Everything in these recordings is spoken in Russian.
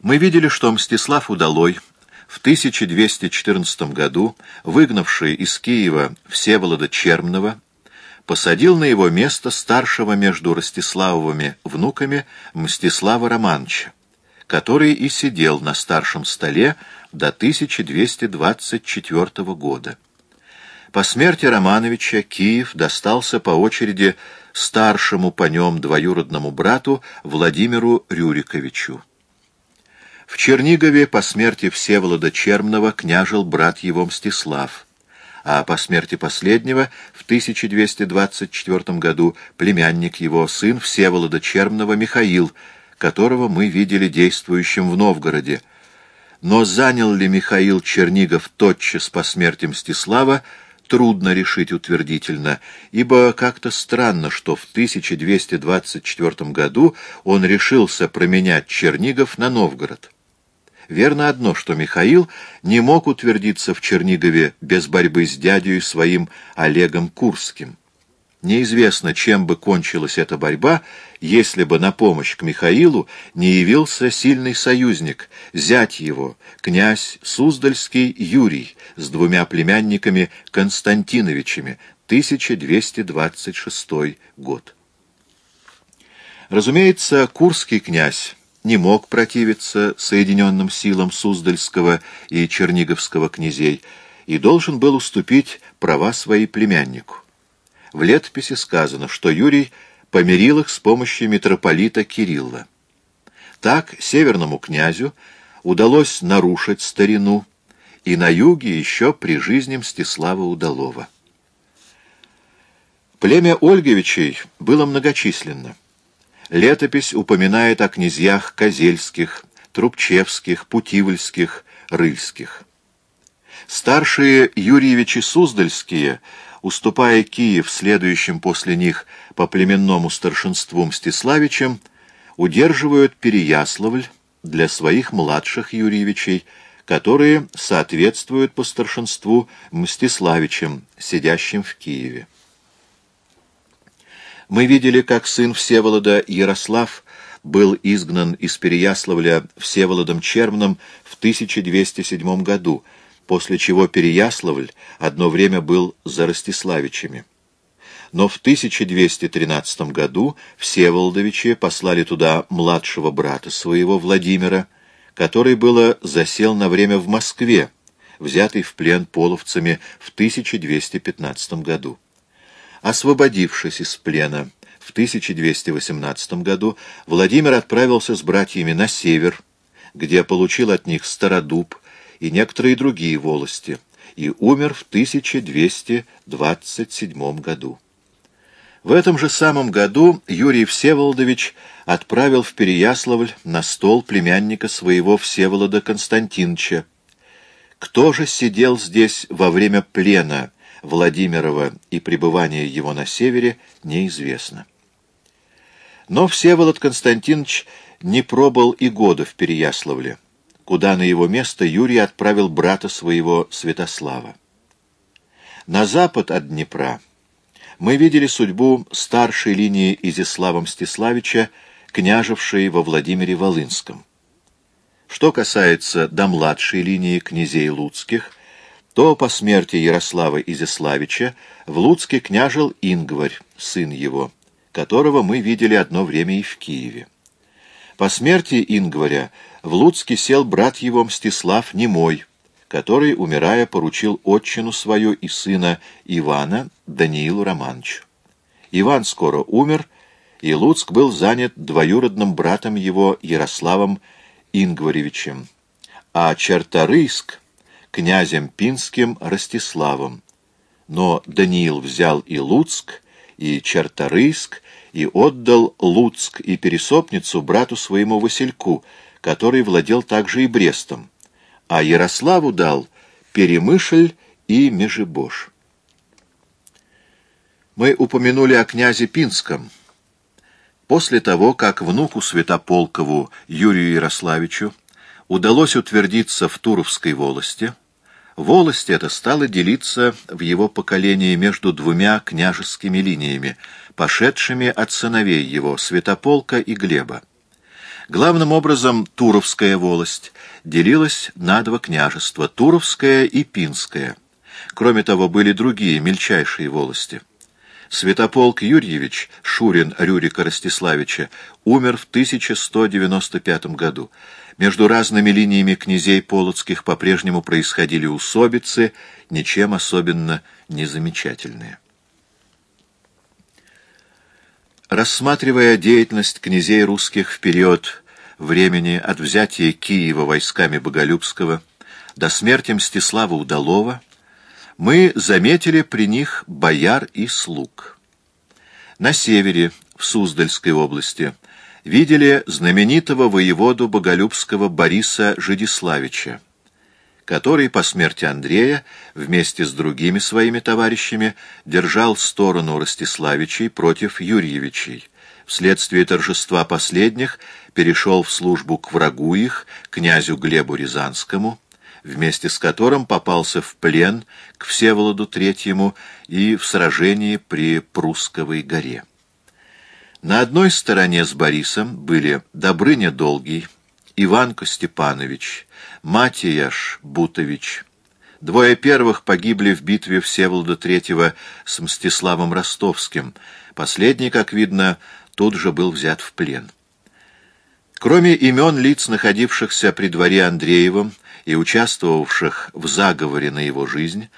Мы видели, что Мстислав Удалой в 1214 году, выгнавший из Киева Всеволода Чермного, посадил на его место старшего между Ростиславовыми внуками Мстислава Романовича, который и сидел на старшем столе до 1224 года. По смерти Романовича Киев достался по очереди старшему по нем двоюродному брату Владимиру Рюриковичу. В Чернигове по смерти Всеволода Чермного княжил брат его Мстислав, а по смерти последнего в 1224 году племянник его, сын Всеволода Чермного Михаил, которого мы видели действующим в Новгороде. Но занял ли Михаил Чернигов тотчас по смерти Мстислава, трудно решить утвердительно, ибо как-то странно, что в 1224 году он решился променять Чернигов на Новгород. Верно одно, что Михаил не мог утвердиться в Чернигове без борьбы с дядей своим Олегом Курским. Неизвестно, чем бы кончилась эта борьба, если бы на помощь к Михаилу не явился сильный союзник, зять его, князь Суздальский Юрий, с двумя племянниками Константиновичами, 1226 год. Разумеется, Курский князь не мог противиться соединенным силам Суздальского и Черниговского князей и должен был уступить права своей племяннику. В летописи сказано, что Юрий помирил их с помощью митрополита Кирилла. Так северному князю удалось нарушить старину, и на юге еще при жизни Мстислава Удалова. Племя Ольговичей было многочисленно. Летопись упоминает о князьях Козельских, Трубчевских, Путивльских, Рыльских. Старшие Юрьевичи Суздальские – уступая Киев следующим после них по племенному старшинству Мстиславичам, удерживают Переяславль для своих младших Юрьевичей, которые соответствуют по старшинству Мстиславичам, сидящим в Киеве. Мы видели, как сын Всеволода Ярослав был изгнан из Переяславля Всеволодом Червным в 1207 году, после чего Переяславль одно время был за Ростиславичами. Но в 1213 году Всеволодовичи послали туда младшего брата своего Владимира, который было засел на время в Москве, взятый в плен половцами в 1215 году. Освободившись из плена в 1218 году, Владимир отправился с братьями на север, где получил от них Стародуб, и некоторые другие волости, и умер в 1227 году. В этом же самом году Юрий Всеволодович отправил в Переяславль на стол племянника своего Всеволода Константиновича. Кто же сидел здесь во время плена Владимирова и пребывания его на севере, неизвестно. Но Всеволод Константинович не пробыл и года в Переяславле куда на его место Юрий отправил брата своего Святослава. На запад от Днепра мы видели судьбу старшей линии Изяслава Мстиславича, княжевшей во Владимире Волынском. Что касается до младшей линии князей Луцких, то по смерти Ярослава Изяславича в Луцке княжил Ингварь, сын его, которого мы видели одно время и в Киеве. По смерти Ингваря в Луцке сел брат его Мстислав Немой, который, умирая, поручил отчину свою и сына Ивана Даниилу Романовичу. Иван скоро умер, и Луцк был занят двоюродным братом его Ярославом Ингваревичем, а Черторийск — князем Пинским Ростиславом. Но Даниил взял и Луцк, и Черторийск, и отдал Луцк и Пересопницу брату своему Васильку, который владел также и Брестом, а Ярославу дал Перемышль и Межибош. Мы упомянули о князе Пинском. После того, как внуку Святополкову Юрию Ярославичу удалось утвердиться в Туровской волости, волость эта стала делиться в его поколении между двумя княжескими линиями, пошедшими от сыновей его, Святополка и Глеба. Главным образом Туровская волость делилась на два княжества — Туровская и Пинская. Кроме того, были другие, мельчайшие волости. Святополк Юрьевич, Шурин Рюрика Ростиславича, умер в 1195 году. Между разными линиями князей полоцких по-прежнему происходили усобицы, ничем особенно не замечательные. Рассматривая деятельность князей русских в период времени от взятия Киева войсками Боголюбского до смерти Мстислава Удалова, мы заметили при них бояр и слуг. На севере, в Суздальской области, видели знаменитого воеводу Боголюбского Бориса Жидиславича, который по смерти Андрея вместе с другими своими товарищами держал сторону Ростиславичей против Юрьевичей. Вследствие торжества последних перешел в службу к врагу их, князю Глебу Рязанскому, вместе с которым попался в плен к Всеволоду Третьему и в сражении при Прусковой горе. На одной стороне с Борисом были Добрыня Долгий, Иванко Степанович, Матияш Бутович. Двое первых погибли в битве Всеволода III с Мстиславом Ростовским. Последний, как видно, тут же был взят в плен. Кроме имен лиц, находившихся при дворе Андреевым и участвовавших в заговоре на его жизнь,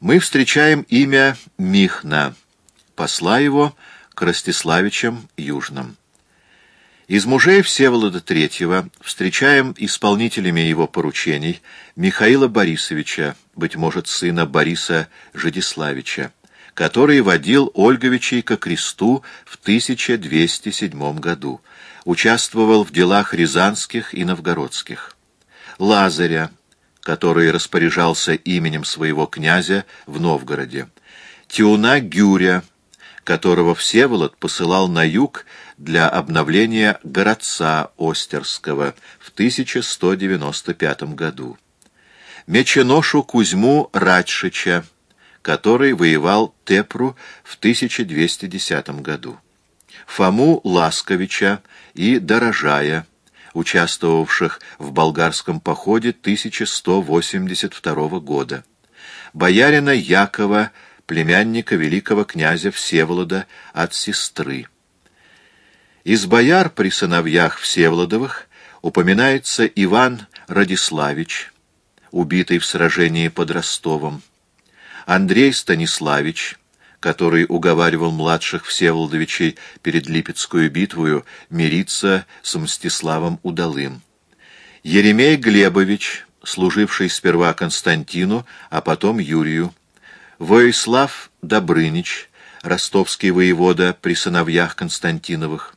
мы встречаем имя Михна, посла его к Ростиславичам Южным. Из мужей Всеволода III встречаем исполнителями его поручений Михаила Борисовича, быть может, сына Бориса Жидиславича, который водил Ольговичей ко кресту в 1207 году, участвовал в делах рязанских и новгородских. Лазаря, который распоряжался именем своего князя в Новгороде, Тиуна Гюря, которого Всеволод посылал на юг для обновления городца Остерского в 1195 году. Меченошу Кузьму Радшича, который воевал Тепру в 1210 году. Фому Ласковича и Дорожая, участвовавших в болгарском походе 1182 года. Боярина Якова племянника великого князя Всеволода от сестры. Из бояр при сыновьях Всеволодовых упоминается Иван Радиславич, убитый в сражении под Ростовом, Андрей Станиславич, который уговаривал младших Всеволодовичей перед Липецкую битвою мириться с Мстиславом Удалым, Еремей Глебович, служивший сперва Константину, а потом Юрию, Воислав Добрынич, ростовский воевода при сыновьях Константиновых,